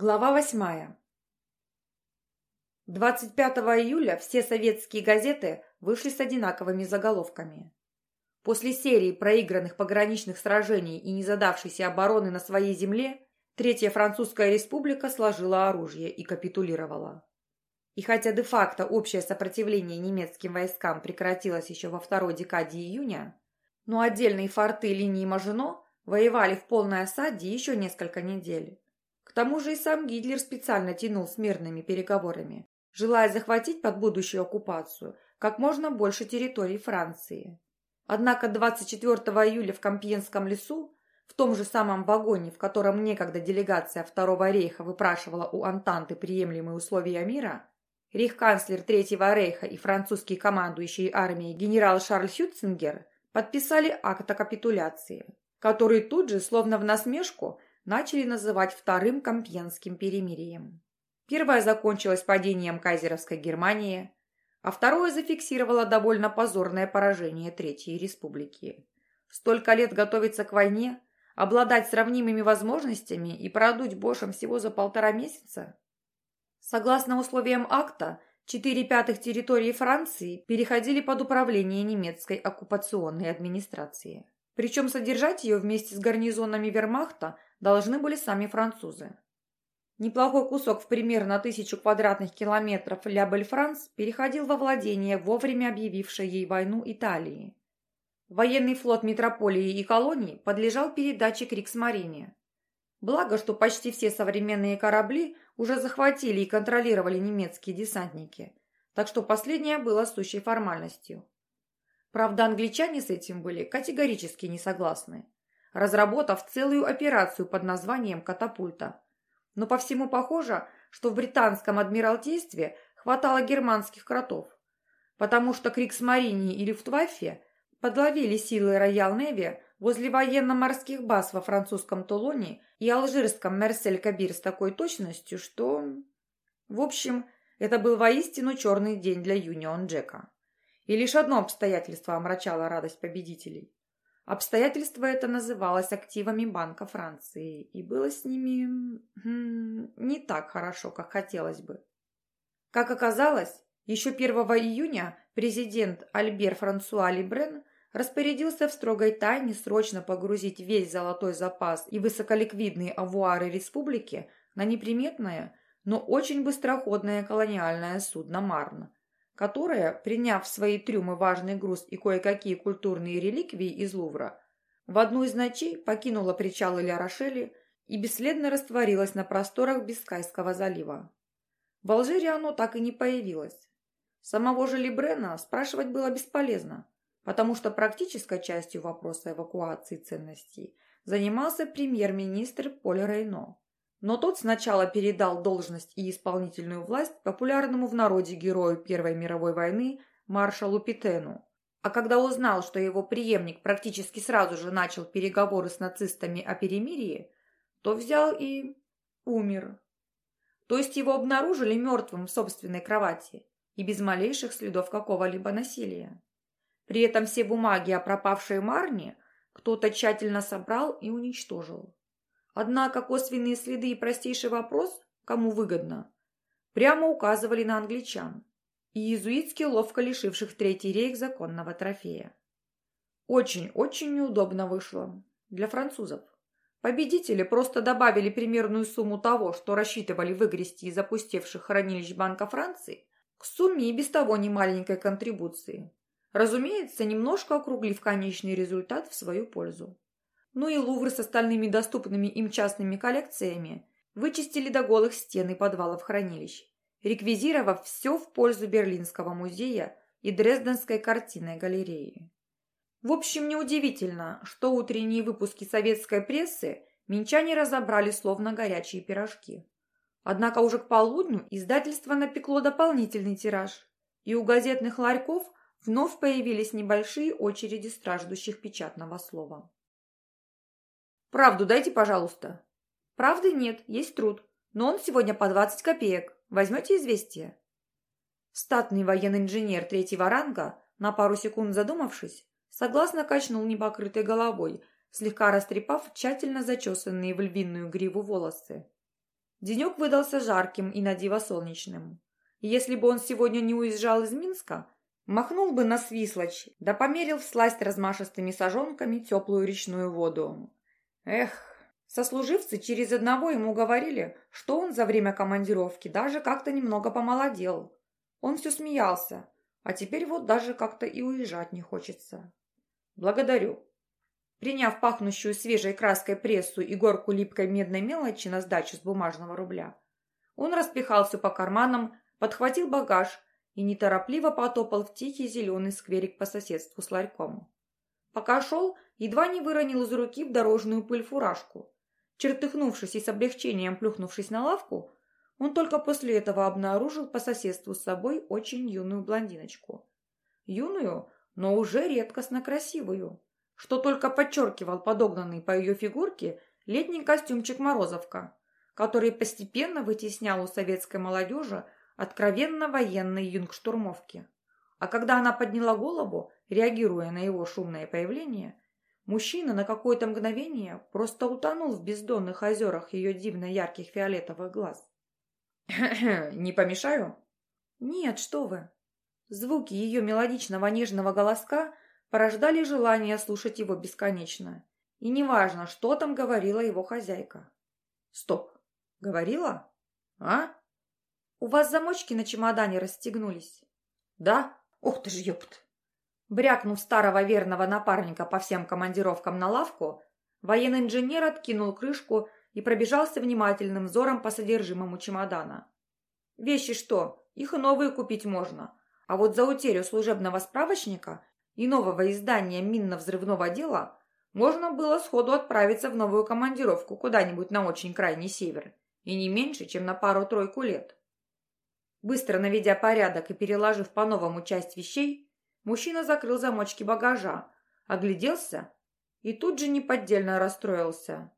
Глава восьмая. 25 июля все советские газеты вышли с одинаковыми заголовками. После серии проигранных пограничных сражений и незадавшейся обороны на своей земле, Третья Французская Республика сложила оружие и капитулировала. И хотя де-факто общее сопротивление немецким войскам прекратилось еще во второй декаде июня, но отдельные форты линии Мажино воевали в полной осаде еще несколько недель. К тому же и сам Гитлер специально тянул с мирными переговорами, желая захватить под будущую оккупацию как можно больше территорий Франции. Однако 24 июля в Компьенском лесу, в том же самом вагоне, в котором некогда делегация Второго рейха выпрашивала у Антанты приемлемые условия мира, рейхканцлер Третьего рейха и французский командующий армией генерал Шарль Хютцингер подписали акт о капитуляции, который тут же, словно в насмешку, начали называть Вторым Компьенским перемирием. Первое закончилось падением кайзеровской Германии, а второе зафиксировало довольно позорное поражение Третьей Республики. Столько лет готовиться к войне, обладать сравнимыми возможностями и продуть Бошем всего за полтора месяца? Согласно условиям акта, четыре пятых территории Франции переходили под управление немецкой оккупационной администрации. Причем содержать ее вместе с гарнизонами вермахта должны были сами французы. Неплохой кусок в примерно тысячу квадратных километров Ля Бель-Франс переходил во владение вовремя объявившей ей войну Италии. Военный флот метрополии и колоний подлежал передаче Криксмарине. Благо, что почти все современные корабли уже захватили и контролировали немецкие десантники, так что последнее было сущей формальностью. Правда, англичане с этим были категорически не согласны разработав целую операцию под названием «Катапульта». Но по всему похоже, что в британском адмиралтействе хватало германских кротов, потому что Криксмарине и Люфтваффе подловили силы Роял Неви возле военно-морских баз во французском Тулоне и алжирском Мерсель-Кабир с такой точностью, что... В общем, это был воистину черный день для Юнион Джека. И лишь одно обстоятельство омрачало радость победителей. Обстоятельство это называлось активами Банка Франции, и было с ними не так хорошо, как хотелось бы. Как оказалось, еще 1 июня президент Альбер Франсуа Либрен распорядился в строгой тайне срочно погрузить весь золотой запас и высоколиквидные авуары республики на неприметное, но очень быстроходное колониальное судно «Марн», которая, приняв в свои трюмы важный груз и кое-какие культурные реликвии из Лувра, в одну из ночей покинула причалы Ля-Рошели и бесследно растворилась на просторах Бискайского залива. В Алжире оно так и не появилось. Самого же Либрена спрашивать было бесполезно, потому что практической частью вопроса эвакуации ценностей занимался премьер-министр Поль Рейно. Но тот сначала передал должность и исполнительную власть популярному в народе герою Первой мировой войны маршалу Питену. А когда узнал, что его преемник практически сразу же начал переговоры с нацистами о перемирии, то взял и умер. То есть его обнаружили мертвым в собственной кровати и без малейших следов какого-либо насилия. При этом все бумаги о пропавшей Марне кто-то тщательно собрал и уничтожил. Однако косвенные следы и простейший вопрос, кому выгодно, прямо указывали на англичан и иезуитски ловко лишивших Третий рейх законного трофея. Очень-очень неудобно вышло для французов. Победители просто добавили примерную сумму того, что рассчитывали выгрести из опустевших хранилищ Банка Франции, к сумме и без того немаленькой контрибуции. Разумеется, немножко округлив конечный результат в свою пользу ну и Лувр с остальными доступными им частными коллекциями вычистили до голых стен и подвалов хранилищ, реквизировав все в пользу Берлинского музея и Дрезденской картинной галереи. В общем, неудивительно, что утренние выпуски советской прессы минчане разобрали словно горячие пирожки. Однако уже к полудню издательство напекло дополнительный тираж, и у газетных ларьков вновь появились небольшие очереди страждущих печатного слова. Правду дайте, пожалуйста. Правды нет, есть труд. Но он сегодня по 20 копеек. Возьмете известие? Статный военный инженер третьего ранга, на пару секунд задумавшись, согласно качнул непокрытой головой, слегка растрепав тщательно зачесанные в львиную гриву волосы. Денек выдался жарким и надиво солнечным. Если бы он сегодня не уезжал из Минска, махнул бы на Свислочь, да померил в сласть размашистыми сажонками теплую речную воду. Эх, сослуживцы через одного ему говорили, что он за время командировки даже как-то немного помолодел. Он все смеялся, а теперь вот даже как-то и уезжать не хочется. Благодарю. Приняв пахнущую свежей краской прессу и горку липкой медной мелочи на сдачу с бумажного рубля, он распихал все по карманам, подхватил багаж и неторопливо потопал в тихий зеленый скверик по соседству с ларьком. Пока шел, едва не выронил из руки в дорожную пыль фуражку. Чертыхнувшись и с облегчением плюхнувшись на лавку, он только после этого обнаружил по соседству с собой очень юную блондиночку. Юную, но уже редкостно красивую, что только подчеркивал подогнанный по ее фигурке летний костюмчик Морозовка, который постепенно вытеснял у советской молодежи откровенно военной юнгштурмовки. А когда она подняла голову, реагируя на его шумное появление, мужчина на какое-то мгновение просто утонул в бездонных озерах ее дивно ярких фиолетовых глаз. «Не помешаю?» «Нет, что вы!» Звуки ее мелодичного нежного голоска порождали желание слушать его бесконечно. И неважно, что там говорила его хозяйка. «Стоп! Говорила? А?» «У вас замочки на чемодане расстегнулись?» «Да? Ух ты ж, ёпт!» Брякнув старого верного напарника по всем командировкам на лавку, военный инженер откинул крышку и пробежался внимательным взором по содержимому чемодана. «Вещи что? Их и новые купить можно. А вот за утерю служебного справочника и нового издания минно-взрывного дела можно было сходу отправиться в новую командировку куда-нибудь на очень крайний север, и не меньше, чем на пару-тройку лет. Быстро наведя порядок и переложив по-новому часть вещей, мужчина закрыл замочки багажа, огляделся и тут же неподдельно расстроился.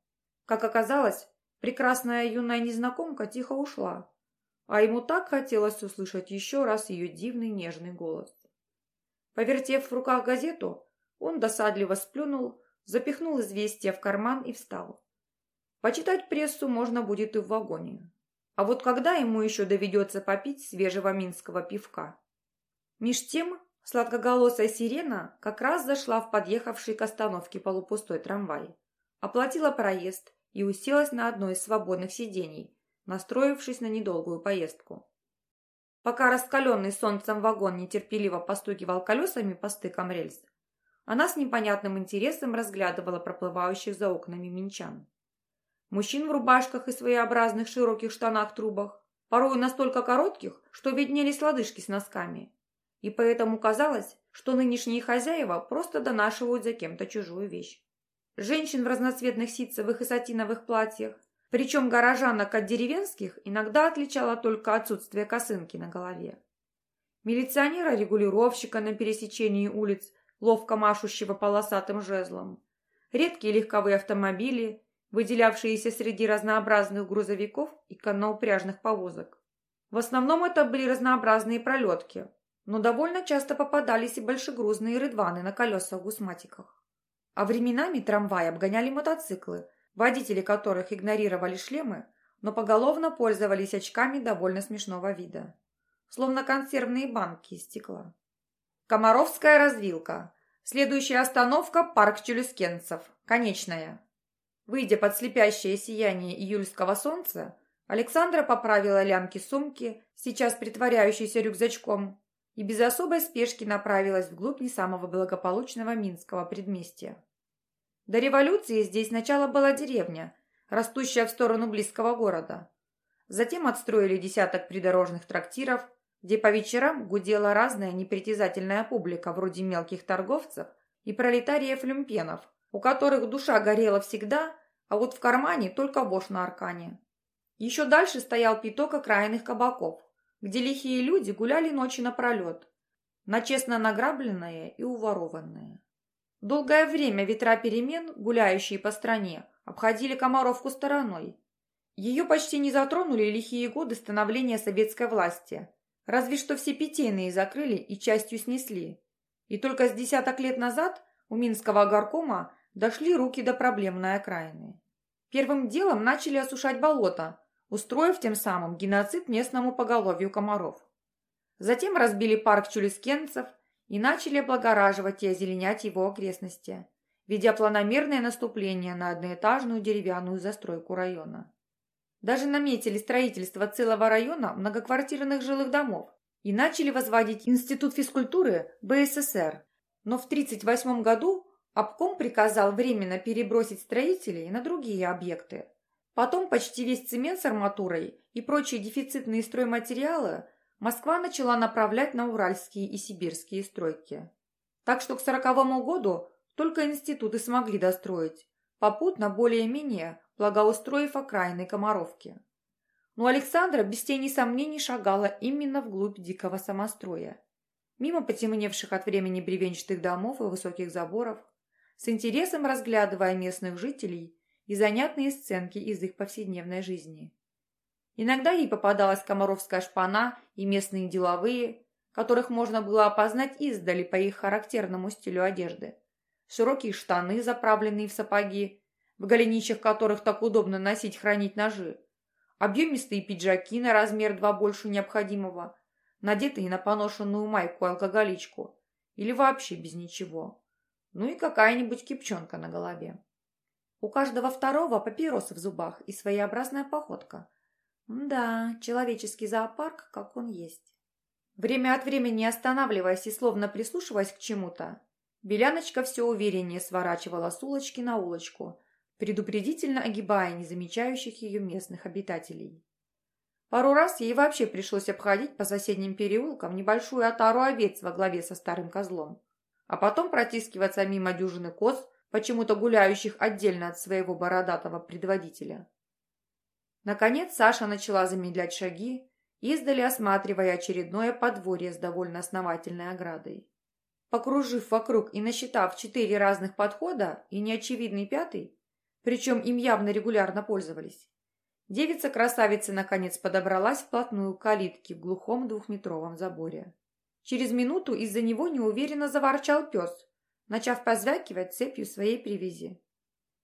Как оказалось, прекрасная юная незнакомка тихо ушла, а ему так хотелось услышать еще раз ее дивный нежный голос. Повертев в руках газету, он досадливо сплюнул, запихнул известие в карман и встал. Почитать прессу можно будет и в вагоне. А вот когда ему еще доведется попить свежего минского пивка? Меж тем, сладкоголосая сирена как раз зашла в подъехавший к остановке полупустой трамвай, оплатила проезд и уселась на одно из свободных сидений, настроившись на недолгую поездку. Пока раскаленный солнцем вагон нетерпеливо постукивал колесами по стыкам рельс, она с непонятным интересом разглядывала проплывающих за окнами минчан мужчин в рубашках и своеобразных широких штанах-трубах, порой настолько коротких, что виднелись лодыжки с носками. И поэтому казалось, что нынешние хозяева просто донашивают за кем-то чужую вещь. Женщин в разноцветных ситцевых и сатиновых платьях, причем горожанок от деревенских иногда отличало только отсутствие косынки на голове. Милиционера-регулировщика на пересечении улиц, ловко машущего полосатым жезлом, редкие легковые автомобили выделявшиеся среди разнообразных грузовиков и конноупряжных повозок. В основном это были разнообразные пролетки, но довольно часто попадались и большегрузные рыдваны на колесах-гусматиках. А временами трамваи обгоняли мотоциклы, водители которых игнорировали шлемы, но поголовно пользовались очками довольно смешного вида. Словно консервные банки из стекла. Комаровская развилка. Следующая остановка – парк Челюскенцев. Конечная. Выйдя под слепящее сияние июльского солнца, Александра поправила лямки сумки, сейчас притворяющейся рюкзачком, и без особой спешки направилась вглубь не самого благополучного Минского предместья. До революции здесь сначала была деревня, растущая в сторону близкого города. Затем отстроили десяток придорожных трактиров, где по вечерам гудела разная непритязательная публика вроде мелких торговцев и пролетариев-люмпенов, у которых душа горела всегда, а вот в кармане только вошь на аркане. Еще дальше стоял пяток окраинных кабаков, где лихие люди гуляли ночи напролет, на честно награбленное и уворованное. Долгое время ветра перемен, гуляющие по стране, обходили Комаровку стороной. Ее почти не затронули лихие годы становления советской власти, разве что все питейные закрыли и частью снесли. И только с десяток лет назад у Минского горкома дошли руки до проблемной окраины. Первым делом начали осушать болото, устроив тем самым геноцид местному поголовью комаров. Затем разбили парк чулискенцев и начали облагораживать и озеленять его окрестности, ведя планомерное наступление на одноэтажную деревянную застройку района. Даже наметили строительство целого района многоквартирных жилых домов и начали возводить Институт физкультуры БССР. Но в 1938 году обком приказал временно перебросить строителей на другие объекты. Потом почти весь цемент с арматурой и прочие дефицитные стройматериалы Москва начала направлять на уральские и сибирские стройки. Так что к сороковому году только институты смогли достроить, попутно более-менее благоустроив окраины Комаровки. Но Александра без тени сомнений шагала именно вглубь дикого самостроя. Мимо потемневших от времени бревенчатых домов и высоких заборов, с интересом разглядывая местных жителей и занятные сценки из их повседневной жизни. Иногда ей попадалась комаровская шпана и местные деловые, которых можно было опознать издали по их характерному стилю одежды. Широкие штаны, заправленные в сапоги, в голенищах которых так удобно носить хранить ножи, объемистые пиджаки на размер два больше необходимого, надетые на поношенную майку-алкоголичку или вообще без ничего. Ну и какая-нибудь кипчонка на голове. У каждого второго папиросы в зубах и своеобразная походка. Да, человеческий зоопарк, как он есть. Время от времени останавливаясь и словно прислушиваясь к чему-то, Беляночка все увереннее сворачивала с улочки на улочку, предупредительно огибая незамечающих ее местных обитателей. Пару раз ей вообще пришлось обходить по соседним переулкам небольшую отару овец во главе со старым козлом, а потом протискиваться мимо дюжины коз, почему-то гуляющих отдельно от своего бородатого предводителя. Наконец Саша начала замедлять шаги, издали осматривая очередное подворье с довольно основательной оградой. Покружив вокруг и насчитав четыре разных подхода и неочевидный пятый, причем им явно регулярно пользовались. Девица-красавица наконец подобралась вплотную к калитке в глухом двухметровом заборе. Через минуту из-за него неуверенно заворчал пес, начав позвякивать цепью своей привязи.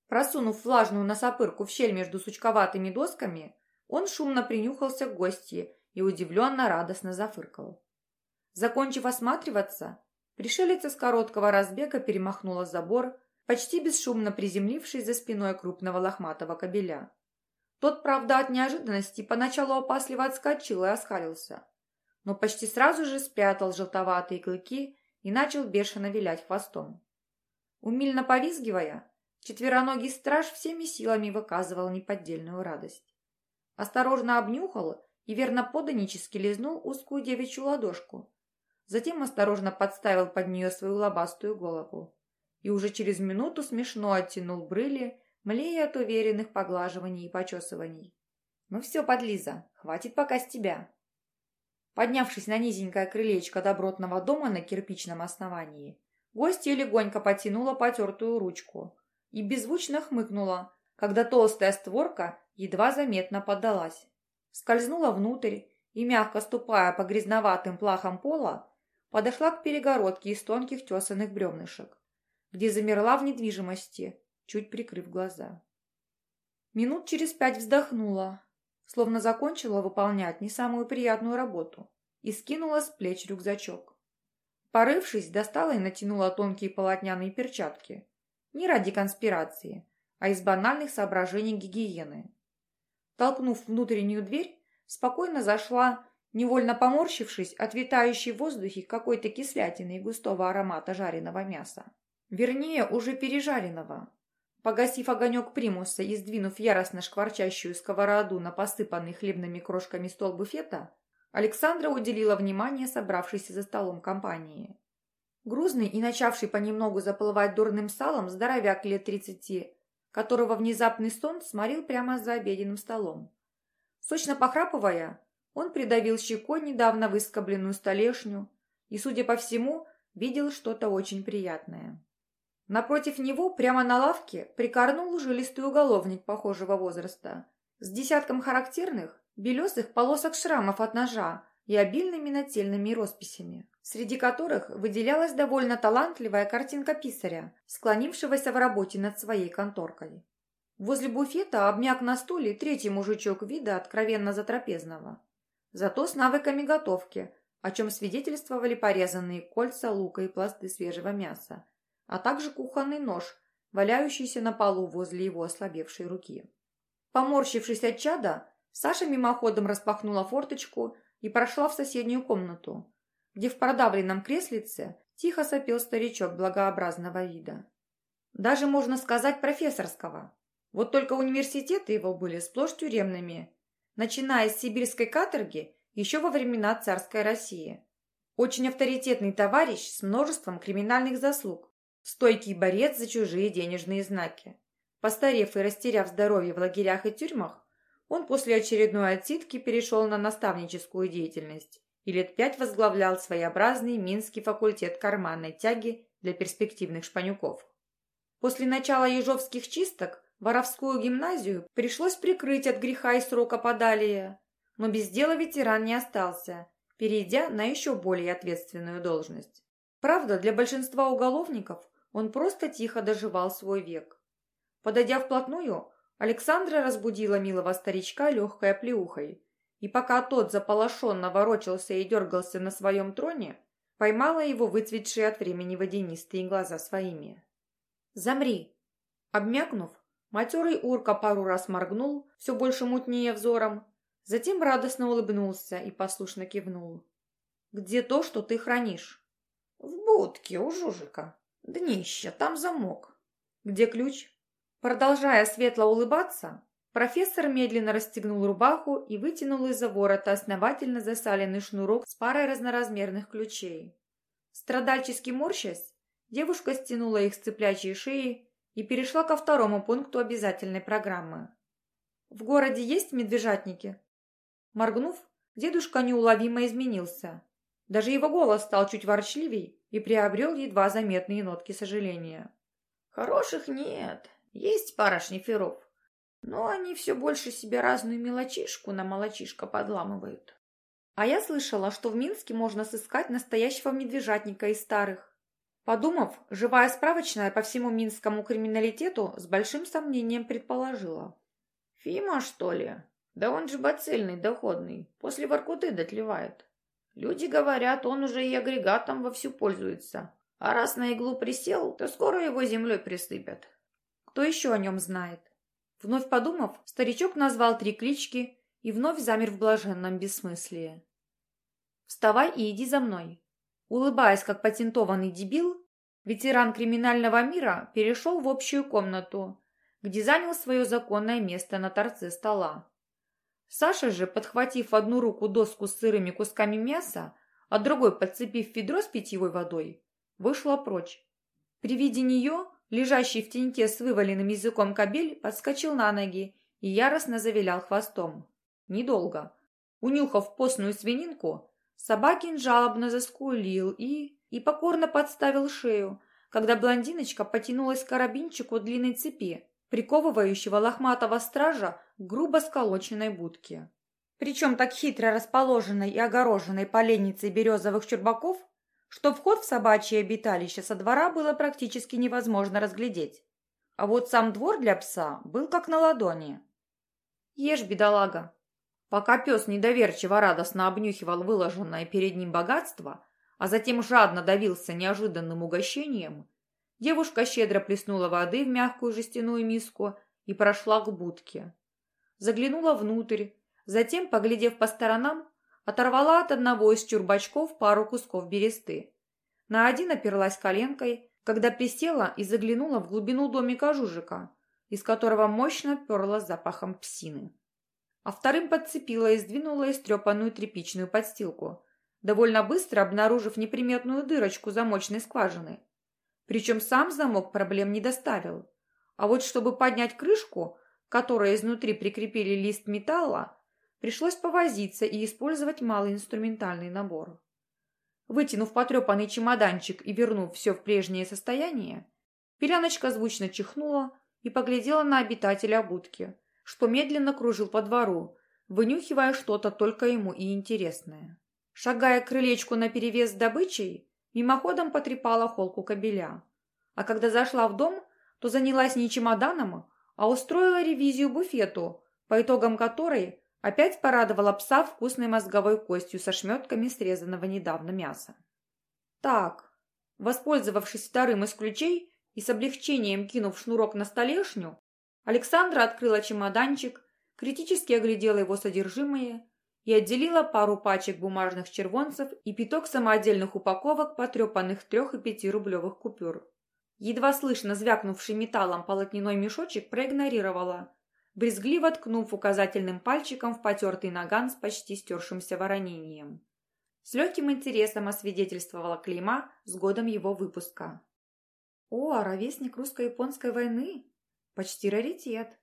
Просунув влажную носопырку в щель между сучковатыми досками, он шумно принюхался к гостье и удивленно радостно зафыркал. Закончив осматриваться, пришелица с короткого разбега перемахнула забор, почти бесшумно приземлившись за спиной крупного лохматого кобеля. Тот, правда, от неожиданности поначалу опасливо отскочил и оскалился, но почти сразу же спрятал желтоватые клыки и начал бешено вилять хвостом. Умильно повизгивая, четвероногий страж всеми силами выказывал неподдельную радость. Осторожно обнюхал и верно поданически лизнул узкую девичью ладошку, затем осторожно подставил под нее свою лобастую голову и уже через минуту смешно оттянул брыли, млея от уверенных поглаживаний и почесываний. «Ну все, подлиза, хватит пока с тебя». Поднявшись на низенькое крылечко добротного дома на кирпичном основании, гостья легонько потянула потертую ручку и беззвучно хмыкнула, когда толстая створка едва заметно поддалась. Скользнула внутрь и, мягко ступая по грязноватым плахам пола, подошла к перегородке из тонких тесаных бревнышек где замерла в недвижимости, чуть прикрыв глаза. Минут через пять вздохнула, словно закончила выполнять не самую приятную работу, и скинула с плеч рюкзачок. Порывшись, достала и натянула тонкие полотняные перчатки. Не ради конспирации, а из банальных соображений гигиены. Толкнув внутреннюю дверь, спокойно зашла, невольно поморщившись от витающей в воздухе какой-то кислятины и густого аромата жареного мяса. Вернее, уже пережаренного. Погасив огонек примуса и сдвинув яростно шкварчащую сковороду на посыпанный хлебными крошками стол буфета, Александра уделила внимание собравшейся за столом компании. Грузный и начавший понемногу заплывать дурным салом здоровяк лет тридцати, которого внезапный сон сморил прямо за обеденным столом. Сочно похрапывая, он придавил щекой недавно выскобленную столешню и, судя по всему, видел что-то очень приятное. Напротив него, прямо на лавке, прикорнул жилистый уголовник похожего возраста, с десятком характерных, белесых полосок шрамов от ножа и обильными нательными росписями, среди которых выделялась довольно талантливая картинка писаря, склонившегося в работе над своей конторкой. Возле буфета обмяк на стуле третий мужичок вида откровенно затрапезного. Зато с навыками готовки, о чем свидетельствовали порезанные кольца лука и пласты свежего мяса, а также кухонный нож, валяющийся на полу возле его ослабевшей руки. Поморщившись от чада, Саша мимоходом распахнула форточку и прошла в соседнюю комнату, где в продавленном креслице тихо сопел старичок благообразного вида. Даже, можно сказать, профессорского. Вот только университеты его были сплошь тюремными, начиная с сибирской каторги еще во времена царской России. Очень авторитетный товарищ с множеством криминальных заслуг, стойкий борец за чужие денежные знаки. Постарев и растеряв здоровье в лагерях и тюрьмах, он после очередной отсидки перешел на наставническую деятельность и лет пять возглавлял своеобразный Минский факультет карманной тяги для перспективных шпанюков. После начала ежовских чисток воровскую гимназию пришлось прикрыть от греха и срока подалия, но без дела ветеран не остался, перейдя на еще более ответственную должность. Правда, для большинства уголовников он просто тихо доживал свой век. Подойдя вплотную, Александра разбудила милого старичка легкой оплеухой, и пока тот заполошенно ворочался и дергался на своем троне, поймала его выцветшие от времени водянистые глаза своими. «Замри!» Обмякнув, матерый урка пару раз моргнул, все больше мутнее взором, затем радостно улыбнулся и послушно кивнул. «Где то, что ты хранишь?» «В будке у Жужика. Днище, там замок». «Где ключ?» Продолжая светло улыбаться, профессор медленно расстегнул рубаху и вытянул из-за ворота основательно засаленный шнурок с парой разноразмерных ключей. Страдальчески морщась, девушка стянула их с цыплячьей шеи и перешла ко второму пункту обязательной программы. «В городе есть медвежатники?» Моргнув, дедушка неуловимо изменился. Даже его голос стал чуть ворчливей и приобрел едва заметные нотки сожаления. «Хороших нет, есть пара шниферов, но они все больше себе разную мелочишку на молочишко подламывают. А я слышала, что в Минске можно сыскать настоящего медвежатника из старых. Подумав, живая справочная по всему минскому криминалитету с большим сомнением предположила. «Фима, что ли? Да он же бацильный, доходный, после Воркуты дотлевает. Люди говорят, он уже и агрегатом вовсю пользуется. А раз на иглу присел, то скоро его землей присыпят. Кто еще о нем знает? Вновь подумав, старичок назвал три клички и вновь замер в блаженном бессмыслии. «Вставай и иди за мной». Улыбаясь, как патентованный дебил, ветеран криминального мира перешел в общую комнату, где занял свое законное место на торце стола. Саша же, подхватив одну руку доску с сырыми кусками мяса, а другой подцепив ведро с питьевой водой, вышла прочь. При виде нее Лежащий в теньке с вываленным языком кобель подскочил на ноги и яростно завилял хвостом. Недолго. Унюхав постную свининку, собакин жалобно заскулил и... и покорно подставил шею, когда блондиночка потянулась к карабинчику длинной цепи, приковывающего лохматого стража к грубо сколоченной будке. Причем так хитро расположенной и огороженной поленницей березовых чурбаков, что вход в собачье обиталище со двора было практически невозможно разглядеть. А вот сам двор для пса был как на ладони. «Ешь, бедолага!» Пока пес недоверчиво радостно обнюхивал выложенное перед ним богатство, а затем жадно давился неожиданным угощением, девушка щедро плеснула воды в мягкую жестяную миску и прошла к будке. Заглянула внутрь, затем, поглядев по сторонам, Оторвала от одного из чурбачков пару кусков бересты. На один оперлась коленкой, когда присела и заглянула в глубину домика Жужика, из которого мощно перло запахом псины. А вторым подцепила и сдвинула истрепанную тряпичную подстилку, довольно быстро обнаружив неприметную дырочку замочной скважины. Причем сам замок проблем не доставил. А вот чтобы поднять крышку, которой изнутри прикрепили лист металла, Пришлось повозиться и использовать малый инструментальный набор. Вытянув потрепанный чемоданчик и вернув все в прежнее состояние, Пеляночка звучно чихнула и поглядела на обитателя будки, что медленно кружил по двору, вынюхивая что-то только ему и интересное. Шагая к крылечку наперевес с добычей, мимоходом потрепала холку кобеля. А когда зашла в дом, то занялась не чемоданом, а устроила ревизию буфету, по итогам которой опять порадовала пса вкусной мозговой костью со шметками срезанного недавно мяса. Так, воспользовавшись вторым из ключей и с облегчением кинув шнурок на столешню, Александра открыла чемоданчик, критически оглядела его содержимое и отделила пару пачек бумажных червонцев и пяток самодельных упаковок потрепанных трех- и пятирублевых купюр. Едва слышно звякнувший металлом полотняной мешочек проигнорировала, брезгливо ткнув указательным пальчиком в потертый наган с почти стершимся воронением. С легким интересом освидетельствовала клейма с годом его выпуска. «О, а ровесник русско-японской войны! Почти раритет!»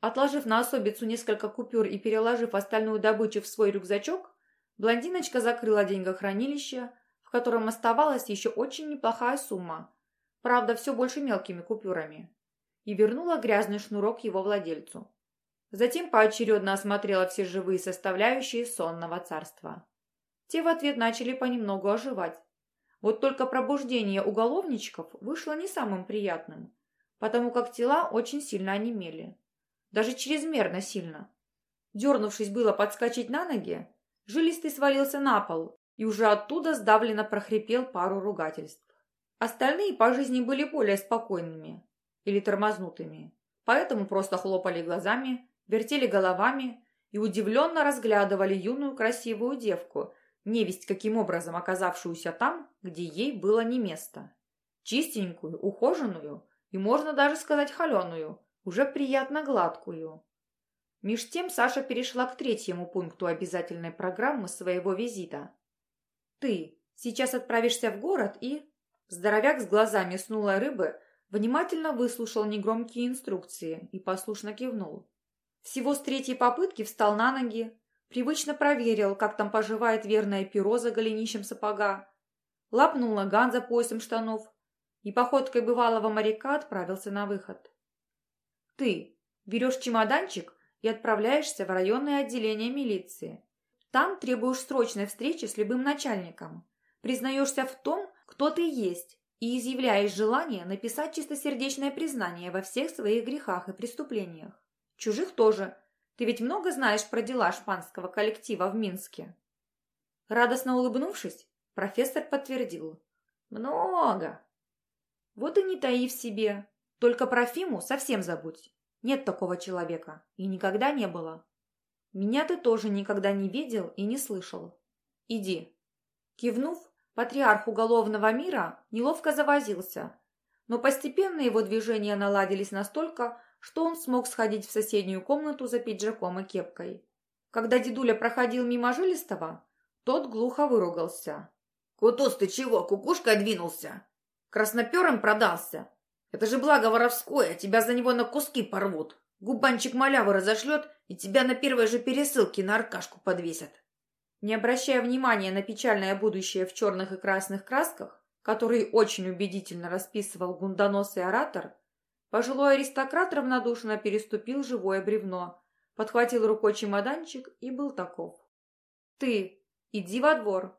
Отложив на особицу несколько купюр и переложив остальную добычу в свой рюкзачок, блондиночка закрыла деньгохранилище, в котором оставалась еще очень неплохая сумма, правда, все больше мелкими купюрами, и вернула грязный шнурок его владельцу. Затем поочередно осмотрела все живые составляющие сонного царства. Те в ответ начали понемногу оживать. Вот только пробуждение уголовничков вышло не самым приятным, потому как тела очень сильно онемели даже чрезмерно сильно. Дернувшись было подскочить на ноги, жилистый свалился на пол и уже оттуда сдавленно прохрипел пару ругательств. Остальные по жизни были более спокойными или тормознутыми, поэтому просто хлопали глазами, вертели головами и удивленно разглядывали юную красивую девку, невесть каким образом оказавшуюся там, где ей было не место. Чистенькую, ухоженную и, можно даже сказать, холеную, уже приятно гладкую. Меж тем Саша перешла к третьему пункту обязательной программы своего визита. «Ты сейчас отправишься в город и...» Здоровяк с глазами снулой рыбы внимательно выслушал негромкие инструкции и послушно кивнул. Всего с третьей попытки встал на ноги, привычно проверил, как там поживает верное перо за голенищем сапога, лапнул наган за поясом штанов и походкой бывалого моряка отправился на выход. Ты берешь чемоданчик и отправляешься в районное отделение милиции. Там требуешь срочной встречи с любым начальником. Признаешься в том, кто ты есть, и изъявляешь желание написать чистосердечное признание во всех своих грехах и преступлениях. Чужих тоже. Ты ведь много знаешь про дела шпанского коллектива в Минске. Радостно улыбнувшись, профессор подтвердил. Много. Вот и не таи в себе. Только про Фиму совсем забудь. Нет такого человека. И никогда не было. Меня ты тоже никогда не видел и не слышал. Иди. Кивнув, патриарх уголовного мира неловко завозился, но постепенно его движения наладились настолько, что он смог сходить в соседнюю комнату за пиджаком и кепкой. Когда дедуля проходил мимо Жилистого, тот глухо выругался. «Кутус, ты чего, кукушкой двинулся? Красноперым продался? Это же благо воровское, тебя за него на куски порвут. Губанчик малявы разошлет, и тебя на первой же пересылке на аркашку подвесят. Не обращая внимания на печальное будущее в черных и красных красках, которые очень убедительно расписывал гундоносый оратор, пожилой аристократ равнодушно переступил живое бревно, подхватил рукой чемоданчик и был таков. «Ты, иди во двор».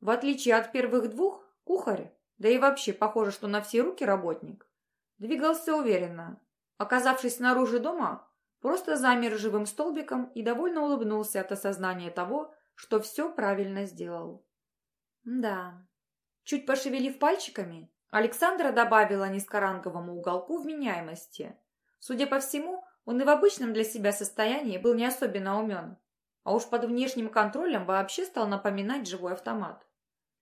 В отличие от первых двух, кухарь, да и вообще похоже, что на все руки работник, Двигался уверенно. Оказавшись снаружи дома, просто замер живым столбиком и довольно улыбнулся от осознания того, что все правильно сделал. Да. Чуть пошевелив пальчиками, Александра добавила низкоранговому уголку вменяемости. Судя по всему, он и в обычном для себя состоянии был не особенно умен, а уж под внешним контролем вообще стал напоминать живой автомат.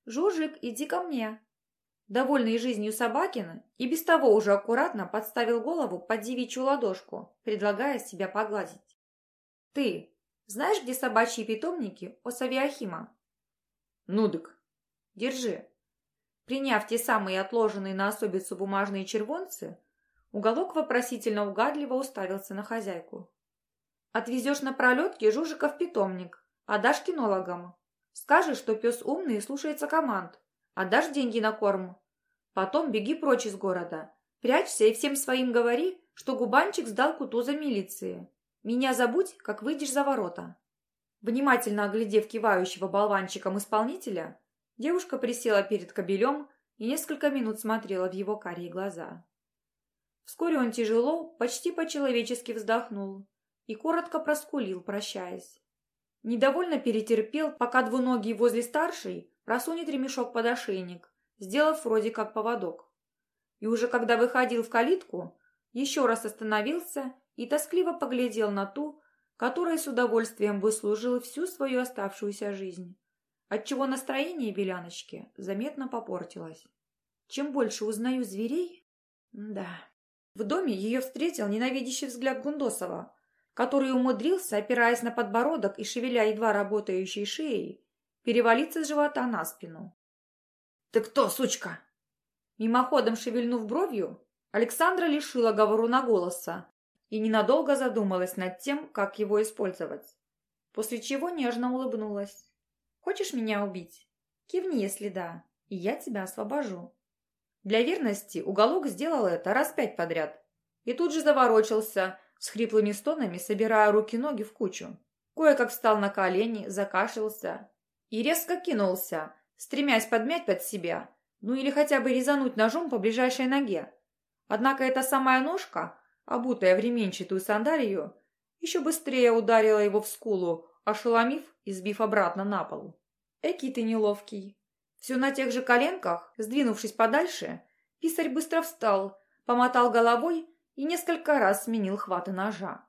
«Жужик, иди ко мне!» Довольный жизнью Собакина и без того уже аккуратно подставил голову под девичью ладошку, предлагая себя погладить. «Ты знаешь, где собачьи питомники у Савиахима?» «Нудык, держи». Приняв те самые отложенные на особицу бумажные червонцы, уголок вопросительно угадливо уставился на хозяйку. «Отвезешь на пролетке Жужика в питомник, отдашь кинологам. Скажешь, что пес умный и слушается команд, Отдашь деньги на корм? Потом беги прочь из города. Прячься и всем своим говори, что губанчик сдал кутуза милиции. Меня забудь, как выйдешь за ворота». Внимательно оглядев кивающего болванчиком исполнителя, девушка присела перед кобелем и несколько минут смотрела в его карие глаза. Вскоре он тяжело, почти по-человечески вздохнул и коротко проскулил, прощаясь. Недовольно перетерпел, пока двуногий возле старшей просунет ремешок под ошейник, сделав вроде как поводок. И уже когда выходил в калитку, еще раз остановился и тоскливо поглядел на ту, которая с удовольствием бы служила всю свою оставшуюся жизнь, отчего настроение Беляночки заметно попортилось. Чем больше узнаю зверей... Да. В доме ее встретил ненавидящий взгляд Гундосова, который умудрился, опираясь на подбородок и шевеля едва работающей шеей, перевалиться с живота на спину. «Ты кто, сучка?» Мимоходом шевельнув бровью, Александра лишила говоруна голоса и ненадолго задумалась над тем, как его использовать. После чего нежно улыбнулась. «Хочешь меня убить? Кивни, если да, и я тебя освобожу». Для верности уголок сделал это раз пять подряд и тут же заворочился, с хриплыми стонами собирая руки-ноги в кучу. Кое-как встал на колени, закашлялся и резко кинулся, стремясь подмять под себя, ну или хотя бы резануть ножом по ближайшей ноге. Однако эта самая ножка, обутая в ременчатую сандалию, еще быстрее ударила его в скулу, ошеломив и сбив обратно на пол. Эки ты неловкий. Все на тех же коленках, сдвинувшись подальше, писарь быстро встал, помотал головой и несколько раз сменил хваты ножа.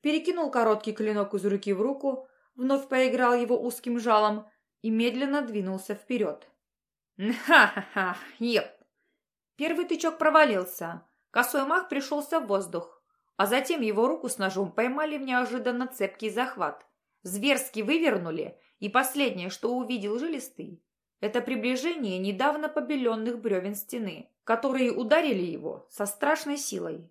Перекинул короткий клинок из руки в руку, вновь поиграл его узким жалом и медленно двинулся вперед. «Ха-ха-ха! Еп!» Первый тычок провалился. Косой мах пришелся в воздух, а затем его руку с ножом поймали в неожиданно цепкий захват. Зверски вывернули, и последнее, что увидел жилистый, это приближение недавно побеленных бревен стены, которые ударили его со страшной силой.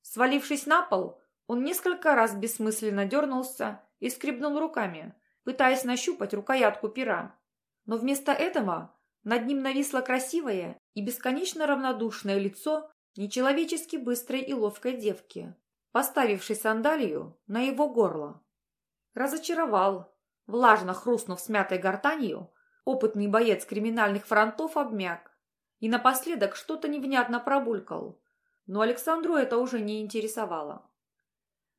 Свалившись на пол, он несколько раз бессмысленно дернулся и скребнул руками, пытаясь нащупать рукоятку пера. Но вместо этого над ним нависло красивое и бесконечно равнодушное лицо нечеловечески быстрой и ловкой девки, поставившей сандалию на его горло. Разочаровал, влажно хрустнув смятой гортанью, опытный боец криминальных фронтов обмяк и напоследок что-то невнятно пробулькал, но Александру это уже не интересовало.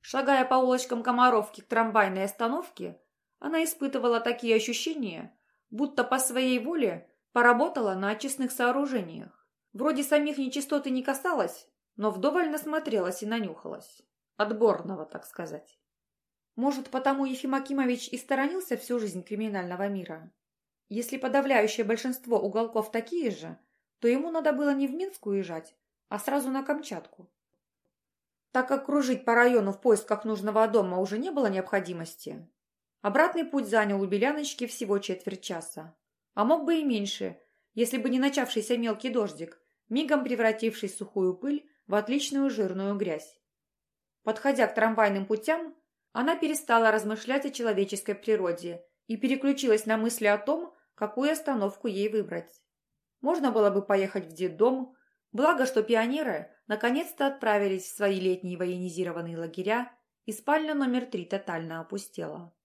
Шагая по улочкам Комаровки к трамвайной остановке, она испытывала такие ощущения, будто по своей воле поработала на очистных сооружениях. Вроде самих нечистоты не касалась, но вдоволь насмотрелась и нанюхалась. Отборного, так сказать. Может, потому Ефим Акимович и сторонился всю жизнь криминального мира? Если подавляющее большинство уголков такие же, то ему надо было не в Минск уезжать, а сразу на Камчатку. Так как кружить по району в поисках нужного дома уже не было необходимости, обратный путь занял у Беляночки всего четверть часа. А мог бы и меньше, если бы не начавшийся мелкий дождик, мигом превративший сухую пыль в отличную жирную грязь. Подходя к трамвайным путям, она перестала размышлять о человеческой природе и переключилась на мысли о том, какую остановку ей выбрать. Можно было бы поехать в детдом, Благо, что пионеры наконец-то отправились в свои летние военизированные лагеря, и спальня номер три тотально опустела.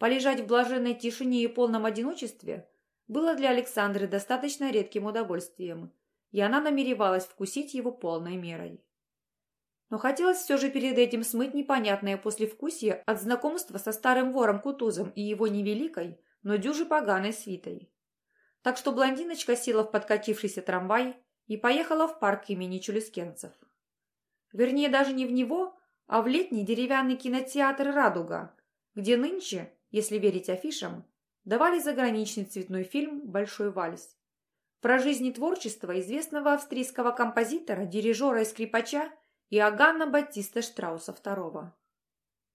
Полежать в блаженной тишине и полном одиночестве было для Александры достаточно редким удовольствием, и она намеревалась вкусить его полной мерой. Но хотелось все же перед этим смыть непонятное послевкусие от знакомства со старым вором Кутузом и его невеликой, но дюже поганой свитой. Так что блондиночка села в подкатившийся трамвай и поехала в парк имени Чулискенцев. Вернее, даже не в него, а в летний деревянный кинотеатр «Радуга», где нынче, если верить афишам, давали заграничный цветной фильм «Большой вальс». Про жизнь и творчество известного австрийского композитора, дирижера и скрипача Иоганна Батиста Штрауса II.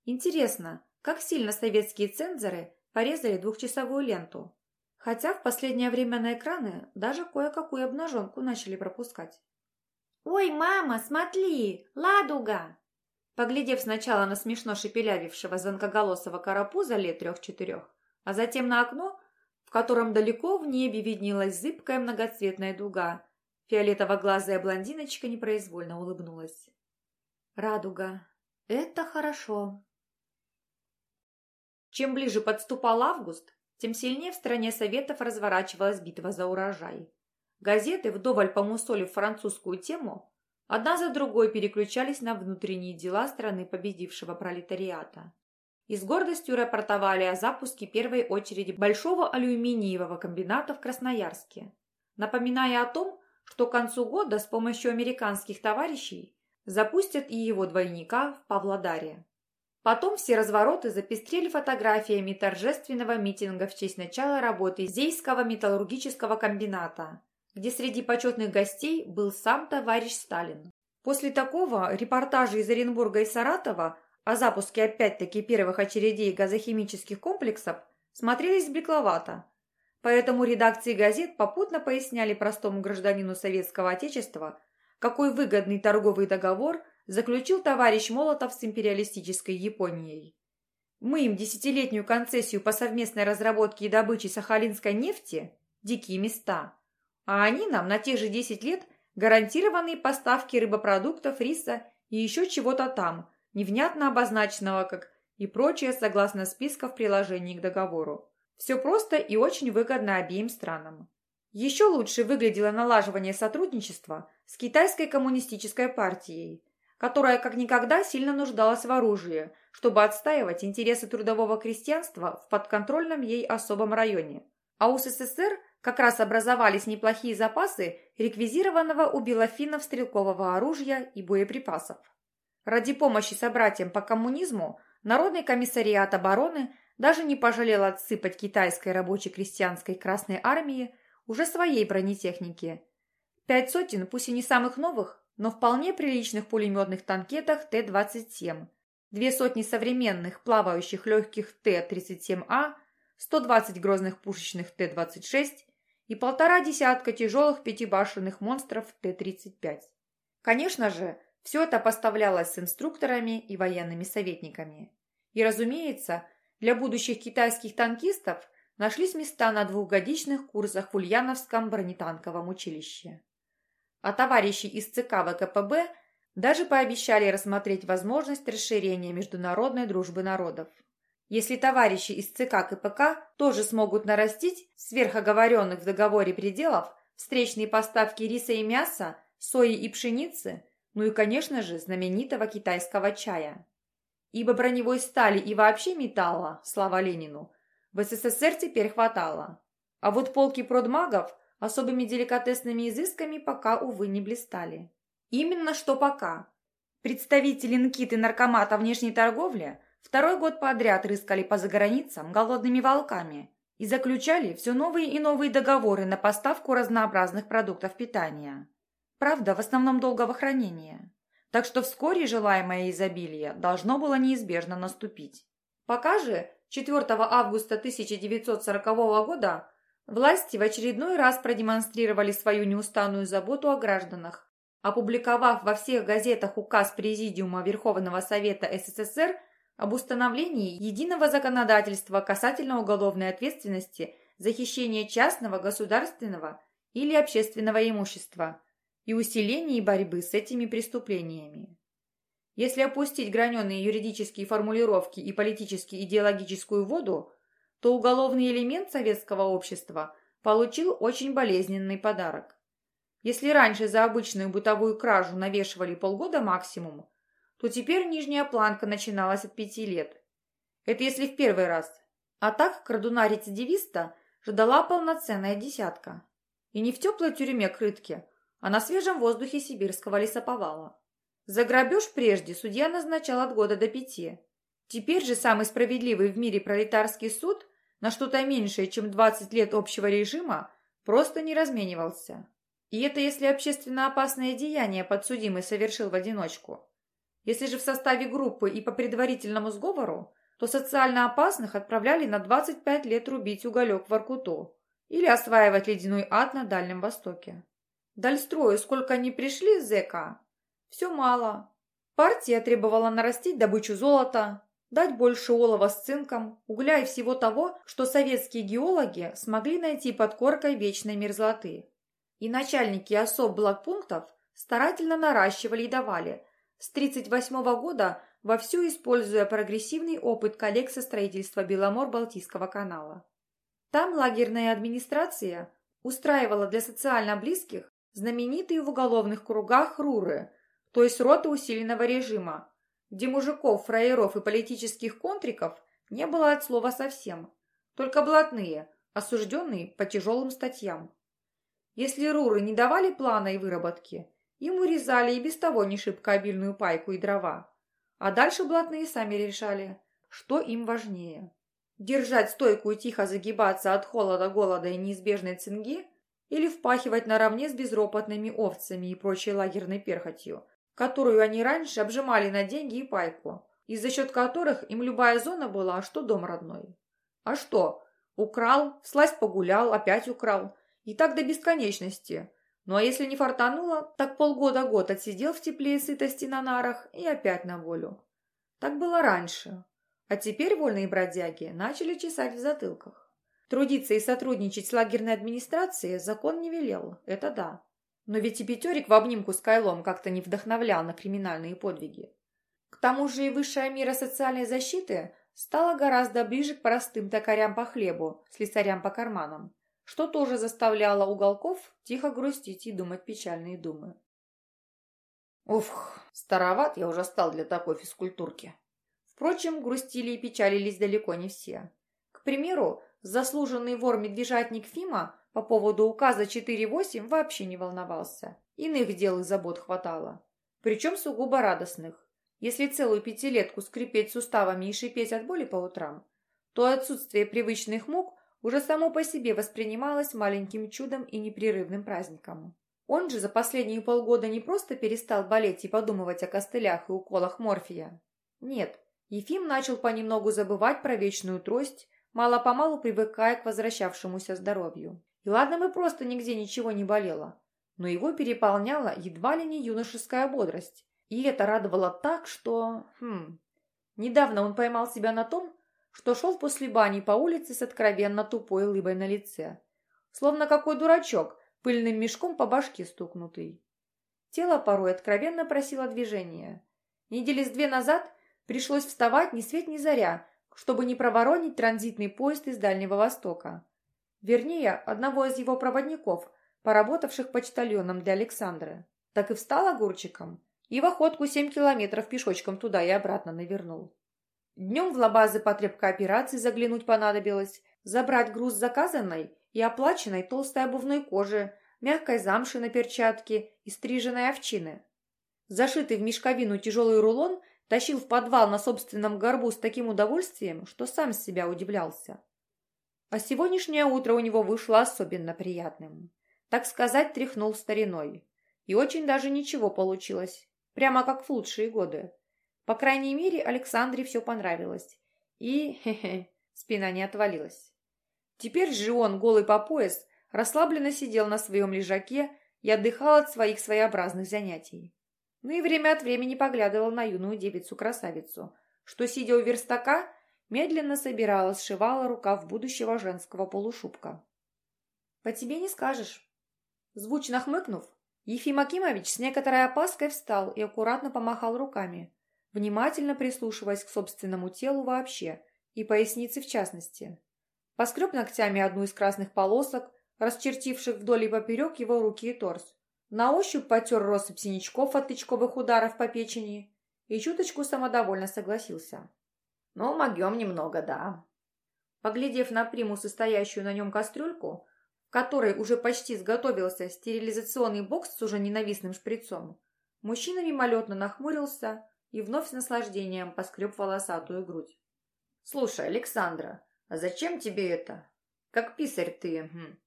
Интересно, как сильно советские цензоры порезали двухчасовую ленту? Хотя в последнее время на экраны даже кое-какую обнаженку начали пропускать. «Ой, мама, смотри! Ладуга!» Поглядев сначала на смешно шепелявившего звонкоголосого карапуза лет трех-четырех, а затем на окно, в котором далеко в небе виднелась зыбкая многоцветная дуга, фиолетово-глазая блондиночка непроизвольно улыбнулась. «Радуга. Это хорошо». Чем ближе подступал август, тем сильнее в стране Советов разворачивалась битва за урожай. Газеты, вдоволь помусолив французскую тему, одна за другой переключались на внутренние дела страны победившего пролетариата и с гордостью рапортовали о запуске первой очереди большого алюминиевого комбината в Красноярске, напоминая о том, что к концу года с помощью американских товарищей запустят и его двойника в Павлодаре. Потом все развороты запестрели фотографиями торжественного митинга в честь начала работы Зейского металлургического комбината, где среди почетных гостей был сам товарищ Сталин. После такого репортажи из Оренбурга и Саратова о запуске опять-таки первых очередей газохимических комплексов смотрелись блекловато, поэтому редакции газет попутно поясняли простому гражданину Советского Отечества, какой выгодный торговый договор заключил товарищ Молотов с империалистической Японией. Мы им десятилетнюю концессию по совместной разработке и добыче сахалинской нефти – дикие места, а они нам на те же 10 лет гарантированные поставки рыбопродуктов, риса и еще чего-то там – невнятно обозначенного как и прочее согласно списков приложений к договору. Все просто и очень выгодно обеим странам. Еще лучше выглядело налаживание сотрудничества с китайской коммунистической партией, которая как никогда сильно нуждалась в оружии, чтобы отстаивать интересы трудового крестьянства в подконтрольном ей особом районе. А у СССР как раз образовались неплохие запасы реквизированного у белофинов стрелкового оружия и боеприпасов. Ради помощи собратьям по коммунизму Народный комиссариат обороны даже не пожалел отсыпать китайской рабочей крестьянской Красной Армии уже своей бронетехники. Пять сотен, пусть и не самых новых, но вполне приличных пулеметных танкетах Т-27, две сотни современных плавающих легких Т-37А, 120 грозных пушечных Т-26 и полтора десятка тяжелых пятибашенных монстров Т-35. Конечно же, все это поставлялось с инструкторами и военными советниками. И, разумеется, для будущих китайских танкистов нашлись места на двухгодичных курсах в Ульяновском бронетанковом училище. А товарищи из ЦК ВКПБ даже пообещали рассмотреть возможность расширения международной дружбы народов. Если товарищи из ЦК КПК тоже смогут нарастить сверхоговоренных в договоре пределов встречные поставки риса и мяса, сои и пшеницы – ну и, конечно же, знаменитого китайского чая. Ибо броневой стали и вообще металла, слава Ленину, в СССР теперь хватало. А вот полки продмагов особыми деликатесными изысками пока, увы, не блистали. Именно что пока. Представители НКИТ и наркомата внешней торговли второй год подряд рыскали по заграницам голодными волками и заключали все новые и новые договоры на поставку разнообразных продуктов питания. Правда, в основном долгого хранения. Так что вскоре желаемое изобилие должно было неизбежно наступить. Пока же 4 августа 1940 года власти в очередной раз продемонстрировали свою неустанную заботу о гражданах, опубликовав во всех газетах указ Президиума Верховного Совета СССР об установлении единого законодательства касательно уголовной ответственности за хищение частного, государственного или общественного имущества – и усилении борьбы с этими преступлениями. Если опустить граненые юридические формулировки и политически-идеологическую воду, то уголовный элемент советского общества получил очень болезненный подарок. Если раньше за обычную бытовую кражу навешивали полгода максимум, то теперь нижняя планка начиналась от пяти лет. Это если в первый раз. А так крадуна-рецидивиста ждала полноценная десятка. И не в теплой тюрьме крытки, а на свежем воздухе сибирского лесоповала. За грабеж прежде судья назначал от года до пяти. Теперь же самый справедливый в мире пролетарский суд на что-то меньшее, чем 20 лет общего режима, просто не разменивался. И это если общественно опасное деяние подсудимый совершил в одиночку. Если же в составе группы и по предварительному сговору, то социально опасных отправляли на 25 лет рубить уголек в Аркуту или осваивать ледяной ад на Дальнем Востоке. Дальстрою, сколько они пришли, зэка, все мало. Партия требовала нарастить добычу золота, дать больше олова с цинком, угля и всего того, что советские геологи смогли найти под коркой вечной мерзлоты. И начальники особ блокпунктов старательно наращивали и давали, с 1938 года вовсю используя прогрессивный опыт коллег со строительства Беломор-Балтийского канала. Там лагерная администрация устраивала для социально близких знаменитые в уголовных кругах руры, то есть роты усиленного режима, где мужиков, фраеров и политических контриков не было от слова совсем, только блатные, осужденные по тяжелым статьям. Если руры не давали плана и выработки, им урезали и без того не шибко обильную пайку и дрова, а дальше блатные сами решали, что им важнее. Держать стойку и тихо загибаться от холода, голода и неизбежной цинги или впахивать наравне с безропотными овцами и прочей лагерной перхотью, которую они раньше обжимали на деньги и пайку, и за счет которых им любая зона была, что дом родной. А что? Украл, сласть погулял, опять украл. И так до бесконечности. Ну а если не фартануло, так полгода-год отсидел в тепле и сытости на нарах и опять на волю. Так было раньше. А теперь вольные бродяги начали чесать в затылках. Трудиться и сотрудничать с лагерной администрацией закон не велел, это да. Но ведь и Пятерик в обнимку с Кайлом как-то не вдохновлял на криминальные подвиги. К тому же и высшая мера социальной защиты стала гораздо ближе к простым токарям по хлебу, слесарям по карманам, что тоже заставляло уголков тихо грустить и думать печальные думы. Уф, староват я уже стал для такой физкультурки. Впрочем, грустили и печалились далеко не все. К примеру, заслуженный вор-медвежатник Фима по поводу указа 4.8 вообще не волновался. Иных дел и забот хватало. Причем сугубо радостных. Если целую пятилетку скрипеть суставами и шипеть от боли по утрам, то отсутствие привычных мук уже само по себе воспринималось маленьким чудом и непрерывным праздником. Он же за последние полгода не просто перестал болеть и подумывать о костылях и уколах морфия. Нет, Ефим начал понемногу забывать про вечную трость, мало-помалу привыкая к возвращавшемуся здоровью. И ладно бы просто нигде ничего не болело, но его переполняла едва ли не юношеская бодрость. И это радовало так, что... Хм... Недавно он поймал себя на том, что шел после бани по улице с откровенно тупой улыбой на лице. Словно какой дурачок, пыльным мешком по башке стукнутый. Тело порой откровенно просило движения. Недели с две назад Пришлось вставать ни свет ни заря, чтобы не проворонить транзитный поезд из Дальнего Востока. Вернее, одного из его проводников, поработавших почтальоном для Александра. Так и встал огурчиком, и в охотку семь километров пешочком туда и обратно навернул. Днем в лабазы потребкооперации заглянуть понадобилось, забрать груз заказанной и оплаченной толстой обувной кожи, мягкой замши на перчатке и стриженной овчины. Зашитый в мешковину тяжелый рулон тащил в подвал на собственном горбу с таким удовольствием, что сам себя удивлялся. А сегодняшнее утро у него вышло особенно приятным. Так сказать, тряхнул стариной. И очень даже ничего получилось. Прямо как в лучшие годы. По крайней мере, Александре все понравилось. И, хе-хе, спина не отвалилась. Теперь же он, голый по пояс, расслабленно сидел на своем лежаке и отдыхал от своих своеобразных занятий ну и время от времени поглядывал на юную девицу-красавицу, что, сидя у верстака, медленно собирала, сшивала рукав будущего женского полушубка. «По тебе не скажешь». Звучно хмыкнув, Ефим Акимович с некоторой опаской встал и аккуратно помахал руками, внимательно прислушиваясь к собственному телу вообще и пояснице в частности. Поскреб ногтями одну из красных полосок, расчертивших вдоль и поперек его руки и торс. На ощупь потер россыпь синячков от тычковых ударов по печени и чуточку самодовольно согласился. «Ну, могем немного, да». Поглядев на приму, состоящую на нем кастрюльку, в которой уже почти сготовился стерилизационный бокс с уже ненавистным шприцом, мужчина мимолетно нахмурился и вновь с наслаждением поскреб волосатую грудь. «Слушай, Александра, а зачем тебе это? Как писарь ты?» хм.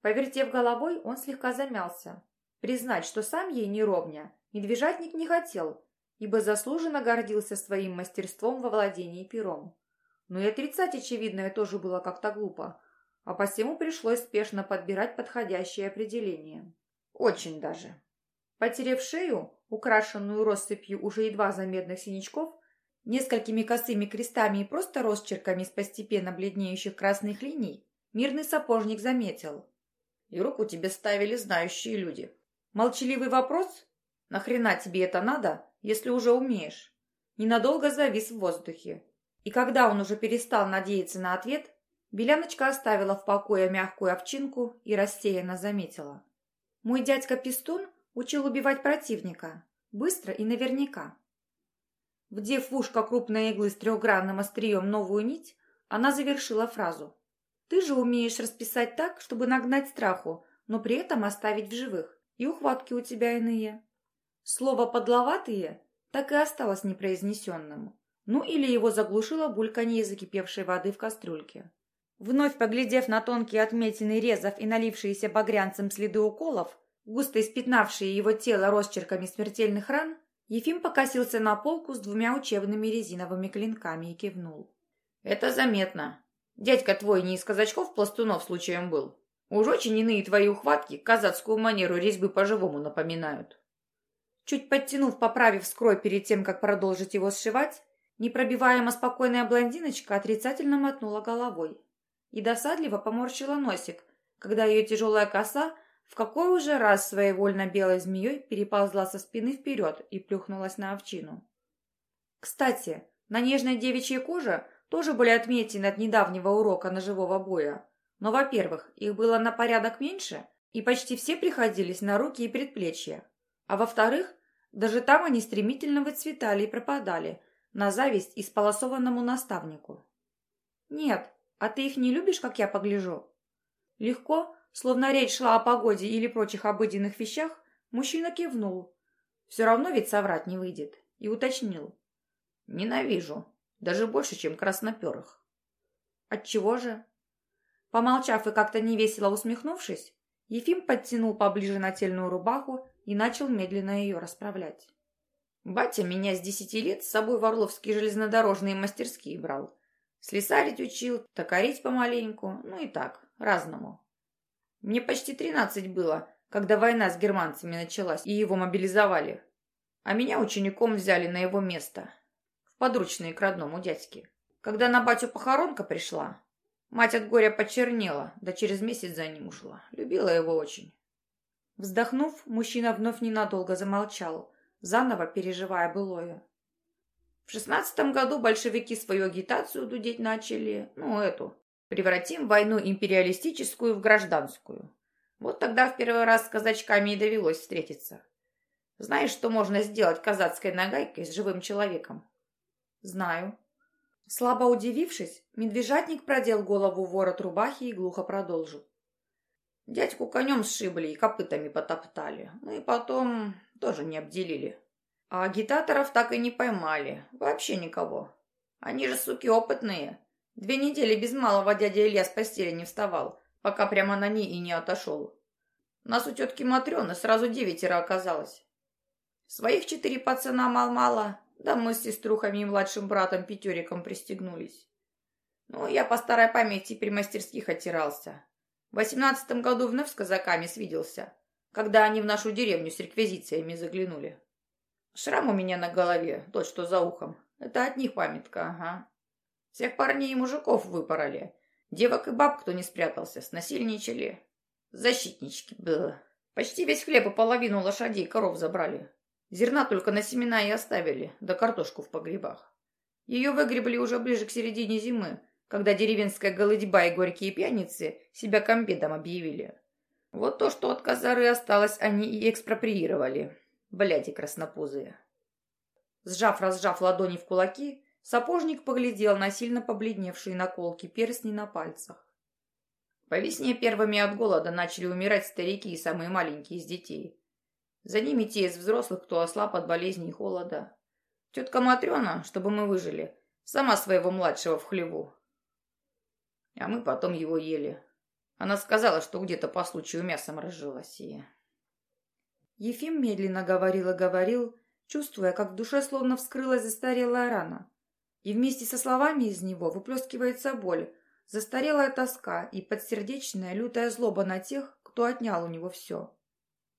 Повертев головой, он слегка замялся, Признать, что сам ей не ровня, медвежатник не хотел, ибо заслуженно гордился своим мастерством во владении пером. Но и отрицать очевидное тоже было как-то глупо, а посему пришлось спешно подбирать подходящее определение. Очень даже. Потерев шею, украшенную россыпью уже едва заметных синячков, несколькими косыми крестами и просто росчерками с постепенно бледнеющих красных линий, мирный сапожник заметил. «И руку тебе ставили знающие люди. Молчаливый вопрос «Нахрена тебе это надо, если уже умеешь?» ненадолго завис в воздухе. И когда он уже перестал надеяться на ответ, Беляночка оставила в покое мягкую овчинку и рассеянно заметила. «Мой дядька Пистун учил убивать противника, Быстро и наверняка. Вдев в ушко крупной иглы с трехгранным острием новую нить, она завершила фразу. «Ты же умеешь расписать так, чтобы нагнать страху, но при этом оставить в живых. И ухватки у тебя иные». Слово «подловатые» так и осталось непроизнесенным. Ну или его заглушило бульканье закипевшей воды в кастрюльке. Вновь поглядев на тонкие отметины резов и налившиеся багрянцем следы уколов, густо испятнавшие его тело росчерками смертельных ран, Ефим покосился на полку с двумя учебными резиновыми клинками и кивнул. «Это заметно. Дядька твой не из казачков-пластунов случаем был. Уж очень иные твои ухватки казацкую манеру резьбы по-живому напоминают». Чуть подтянув, поправив скрой перед тем, как продолжить его сшивать, Непробиваемо спокойная блондиночка отрицательно мотнула головой и досадливо поморщила носик, когда ее тяжелая коса в какой уже раз своевольно белой змеей переползла со спины вперед и плюхнулась на овчину. Кстати, на нежной девичьей коже тоже были отметины от недавнего урока ножевого боя. Но, во-первых, их было на порядок меньше, и почти все приходились на руки и предплечья. А во-вторых, даже там они стремительно выцветали и пропадали, на зависть исполосованному наставнику. «Нет, а ты их не любишь, как я погляжу?» Легко, словно речь шла о погоде или прочих обыденных вещах, мужчина кивнул. Все равно ведь соврать не выйдет. И уточнил. «Ненавижу. Даже больше, чем красноперых». «Отчего же?» Помолчав и как-то невесело усмехнувшись, Ефим подтянул поближе нательную рубаху и начал медленно ее расправлять. Батя меня с десяти лет с собой в Орловские железнодорожные мастерские брал. Слесарить учил, токарить помаленьку, ну и так, разному. Мне почти тринадцать было, когда война с германцами началась и его мобилизовали. А меня учеником взяли на его место, в подручные к родному дядьке. Когда на батю похоронка пришла, мать от горя почернела, да через месяц за ним ушла. Любила его очень. Вздохнув, мужчина вновь ненадолго замолчал, заново переживая былое. В шестнадцатом году большевики свою агитацию дудеть начали, ну, эту, превратим войну империалистическую в гражданскую. Вот тогда в первый раз с казачками и довелось встретиться. Знаешь, что можно сделать казацкой нагайкой с живым человеком? Знаю. Слабо удивившись, медвежатник продел голову ворот рубахи и глухо продолжил. Дядьку конем сшибли и копытами потоптали. Ну и потом тоже не обделили. А агитаторов так и не поймали. Вообще никого. Они же, суки, опытные. Две недели без малого дядя Илья с постели не вставал, пока прямо на ней и не отошел. Нас у тетки Матрёны сразу девятеро оказалось. Своих четыре пацана мал-мало, да мы с сеструхами и младшим братом Пятериком пристегнулись. Ну, я по старой памяти при мастерских оттирался. В восемнадцатом году вновь с казаками свиделся когда они в нашу деревню с реквизициями заглянули. Шрам у меня на голове, тот, что за ухом. Это от них памятка, ага. Всех парней и мужиков выпороли. Девок и баб, кто не спрятался, снасильничали. Защитнички, было. Почти весь хлеб и половину лошадей коров забрали. Зерна только на семена и оставили, да картошку в погребах. Ее выгребли уже ближе к середине зимы, когда деревенская голодьба и горькие пьяницы себя комбедом объявили. Вот то, что от Казары осталось, они и экспроприировали. Бляди краснопузые. Сжав-разжав ладони в кулаки, сапожник поглядел на сильно побледневшие наколки перстней на пальцах. По весне первыми от голода начали умирать старики и самые маленькие из детей. За ними те из взрослых, кто ослаб от болезней и холода. Тетка Матрена, чтобы мы выжили, сама своего младшего в хлеву. А мы потом его ели. Она сказала, что где-то по случаю мясом разжилась и... Ефим медленно говорил и говорил, чувствуя, как в душе словно вскрылась застарелая рана. И вместе со словами из него выплескивается боль, застарелая тоска и подсердечная лютая злоба на тех, кто отнял у него все.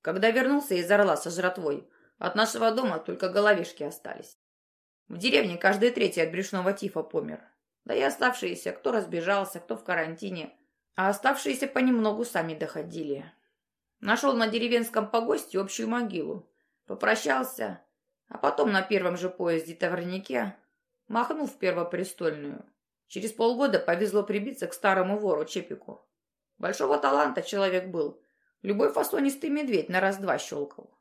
Когда вернулся из Орла со жратвой, от нашего дома только головешки остались. В деревне каждый третий от брюшного тифа помер. Да и оставшиеся, кто разбежался, кто в карантине, а оставшиеся понемногу сами доходили. Нашел на деревенском погосте общую могилу, попрощался, а потом на первом же поезде товарнике махнул в первопрестольную. Через полгода повезло прибиться к старому вору Чепику. Большого таланта человек был. Любой фасонистый медведь на раз-два щелкал.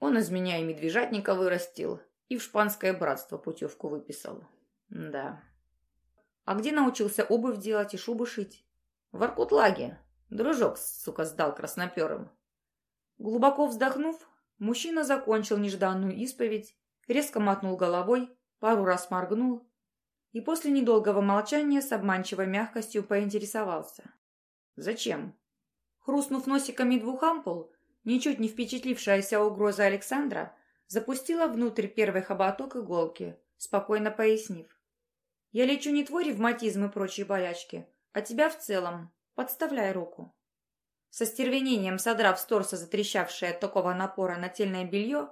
Он из меня и медвежатника вырастил, и в шпанское братство путевку выписал. Да. А где научился обувь делать и шубы шить? В Аркутлаге. Дружок, сука, сдал красноперым. Глубоко вздохнув, мужчина закончил нежданную исповедь, резко мотнул головой, пару раз моргнул и после недолгого молчания с обманчивой мягкостью поинтересовался. «Зачем?» Хрустнув носиками двух ампул, ничуть не впечатлившаяся угроза Александра запустила внутрь первый хоботок иголки, спокойно пояснив. «Я лечу не твой ревматизм и прочие болячки, а тебя в целом. Подставляй руку». Со стервенением содрав с торса затрещавшее от такого напора нательное белье,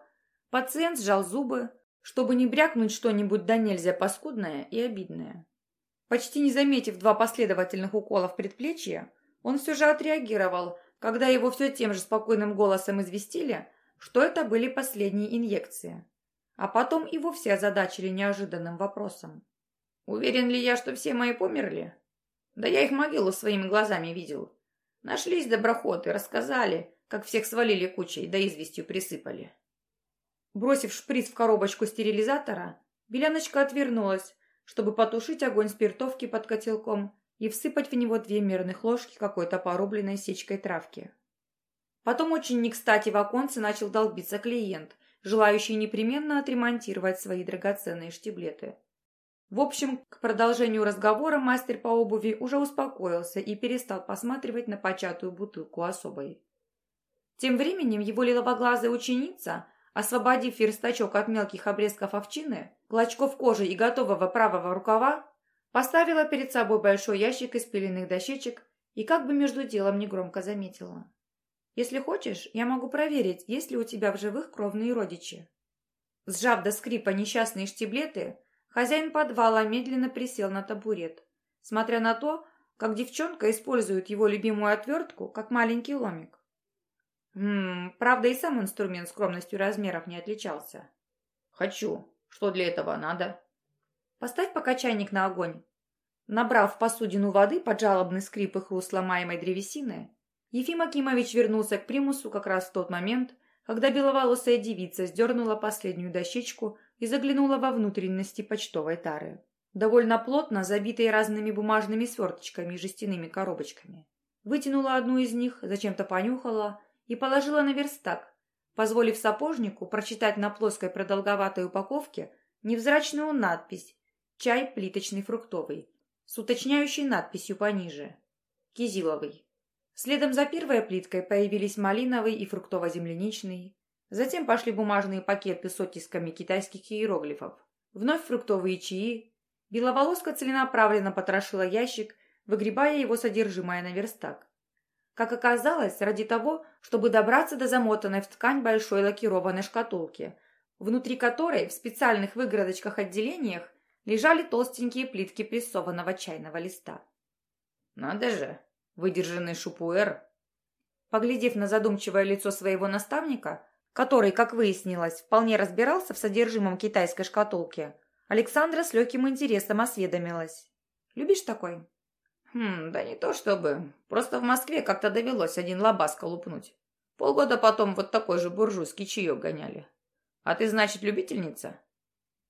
пациент сжал зубы, чтобы не брякнуть что-нибудь да нельзя паскудное и обидное. Почти не заметив два последовательных укола в предплечье, он все же отреагировал, когда его все тем же спокойным голосом известили, что это были последние инъекции. А потом и вовсе озадачили неожиданным вопросом. «Уверен ли я, что все мои померли? Да я их могилу своими глазами видел. Нашлись доброхоты, рассказали, как всех свалили кучей, да известью присыпали». Бросив шприц в коробочку стерилизатора, Беляночка отвернулась, чтобы потушить огонь спиртовки под котелком и всыпать в него две мерных ложки какой-то порубленной сечкой травки. Потом очень не кстати в оконце начал долбиться клиент, желающий непременно отремонтировать свои драгоценные штиблеты. В общем, к продолжению разговора мастер по обуви уже успокоился и перестал посматривать на початую бутылку особой. Тем временем его лиловоглазая ученица Освободив верстачок от мелких обрезков овчины, клочков кожи и готового правого рукава, поставила перед собой большой ящик из пиленных дощечек и как бы между делом негромко заметила. «Если хочешь, я могу проверить, есть ли у тебя в живых кровные родичи». Сжав до скрипа несчастные штиблеты, хозяин подвала медленно присел на табурет, смотря на то, как девчонка использует его любимую отвертку, как маленький ломик. Ммм, правда и сам инструмент скромностью размеров не отличался. Хочу. Что для этого надо? Поставь пока чайник на огонь. Набрав в посудину воды под жалобный скрип и хруст ломаемой древесины, Ефим Акимович вернулся к примусу как раз в тот момент, когда беловолосая девица сдернула последнюю дощечку и заглянула во внутренности почтовой тары, довольно плотно забитой разными бумажными сверточками и жестяными коробочками. Вытянула одну из них, зачем-то понюхала и положила на верстак, позволив сапожнику прочитать на плоской продолговатой упаковке невзрачную надпись «Чай плиточный фруктовый» с уточняющей надписью пониже «Кизиловый». Следом за первой плиткой появились малиновый и фруктово-земляничный. Затем пошли бумажные пакеты с оттисками китайских иероглифов. Вновь фруктовые чаи. Беловолоска целенаправленно потрошила ящик, выгребая его содержимое на верстак. Как оказалось, ради того, чтобы добраться до замотанной в ткань большой лакированной шкатулки, внутри которой в специальных выгородочках-отделениях лежали толстенькие плитки прессованного чайного листа. «Надо же! Выдержанный шупуэр!» Поглядев на задумчивое лицо своего наставника, который, как выяснилось, вполне разбирался в содержимом китайской шкатулки, Александра с легким интересом осведомилась. «Любишь такой?» Хм, да не то чтобы. Просто в Москве как-то довелось один лабаз колупнуть. Полгода потом вот такой же буржуйский чаек гоняли. А ты, значит, любительница?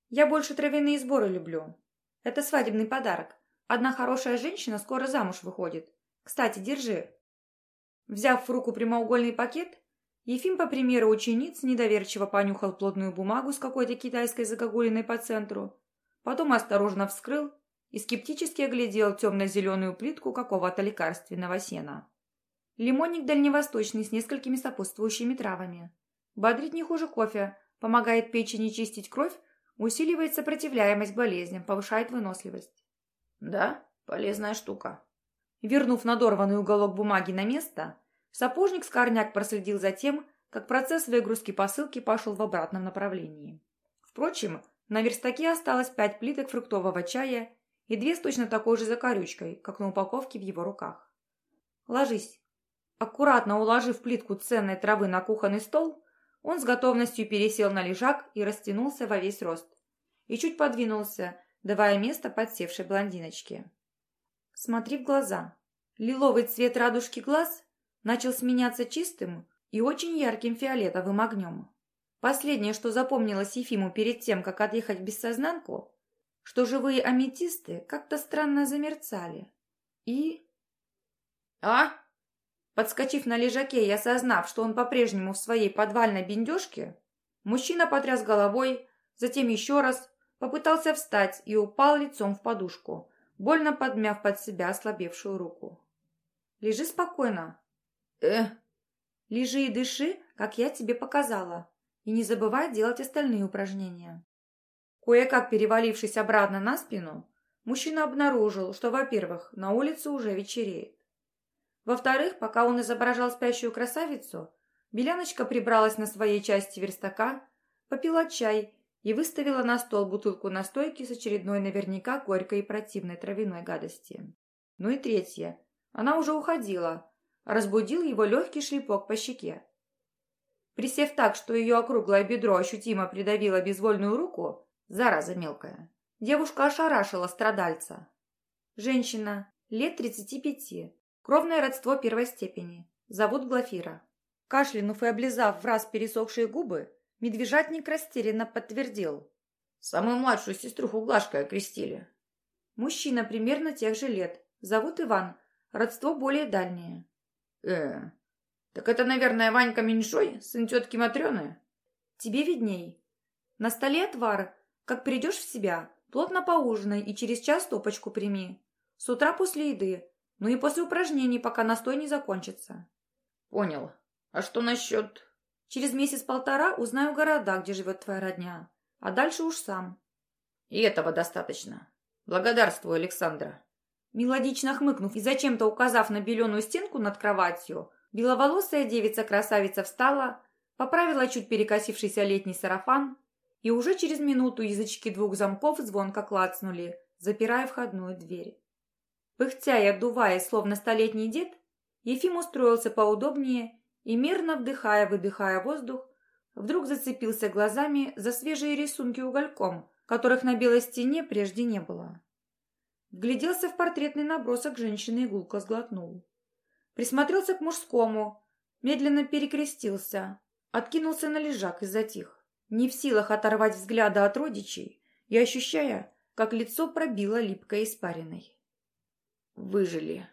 Я больше травяные сборы люблю. Это свадебный подарок. Одна хорошая женщина скоро замуж выходит. Кстати, держи. Взяв в руку прямоугольный пакет, Ефим, по примеру учениц, недоверчиво понюхал плотную бумагу с какой-то китайской загогулиной по центру, потом осторожно вскрыл и скептически оглядел темно-зеленую плитку какого-то лекарственного сена. Лимонник дальневосточный с несколькими сопутствующими травами. Бодрит не хуже кофе, помогает печени чистить кровь, усиливает сопротивляемость болезням, повышает выносливость. Да, полезная штука. Вернув надорванный уголок бумаги на место, сапожник Скорняк проследил за тем, как процесс выгрузки посылки пошел в обратном направлении. Впрочем, на верстаке осталось пять плиток фруктового чая и две с точно такой же закорючкой, как на упаковке в его руках. «Ложись». Аккуратно уложив плитку ценной травы на кухонный стол, он с готовностью пересел на лежак и растянулся во весь рост. И чуть подвинулся, давая место подсевшей блондиночке. «Смотри в глаза». Лиловый цвет радужки глаз начал сменяться чистым и очень ярким фиолетовым огнем. Последнее, что запомнилось Ефиму перед тем, как отъехать в бессознанку, что живые аметисты как-то странно замерцали. И... «А?» Подскочив на лежаке и осознав, что он по-прежнему в своей подвальной бендежке, мужчина потряс головой, затем еще раз, попытался встать и упал лицом в подушку, больно подмяв под себя ослабевшую руку. «Лежи спокойно». «Э?» «Лежи и дыши, как я тебе показала, и не забывай делать остальные упражнения». Кое-как перевалившись обратно на спину, мужчина обнаружил, что, во-первых, на улице уже вечереет. Во-вторых, пока он изображал спящую красавицу, Беляночка прибралась на своей части верстака, попила чай и выставила на стол бутылку настойки с очередной наверняка горькой и противной травяной гадости. Ну и третье. Она уже уходила. Разбудил его легкий шлепок по щеке. Присев так, что ее округлое бедро ощутимо придавило безвольную руку, зараза мелкая, девушка ошарашила страдальца. Женщина, лет тридцати пяти, Кровное родство первой степени. Зовут Глафира. Кашлянув и облизав в раз пересохшие губы, медвежатник растерянно подтвердил. Самую младшую сеструху Глашкой окрестили. Мужчина примерно тех же лет. Зовут Иван. Родство более дальнее. Э, так это, наверное, Ванька Меньшой, сын тетки Матрены? Тебе видней. На столе отвар. Как придешь в себя, плотно поужинай и через час топочку прими. С утра после еды ну и после упражнений, пока настой не закончится. Понял. А что насчет... Через месяц-полтора узнаю города, где живет твоя родня. А дальше уж сам. И этого достаточно. Благодарствую, Александра. Мелодично хмыкнув и зачем-то указав на беленую стенку над кроватью, беловолосая девица-красавица встала, поправила чуть перекосившийся летний сарафан, и уже через минуту язычки двух замков звонко клацнули, запирая входную дверь. Пыхтя и отдуваясь, словно столетний дед, Ефим устроился поудобнее и, мерно вдыхая-выдыхая воздух, вдруг зацепился глазами за свежие рисунки угольком, которых на белой стене прежде не было. Вгляделся в портретный набросок женщины и гулко сглотнул. Присмотрелся к мужскому, медленно перекрестился, откинулся на лежак и затих, не в силах оторвать взгляда от родичей и ощущая, как лицо пробило липкой испариной. Выжили.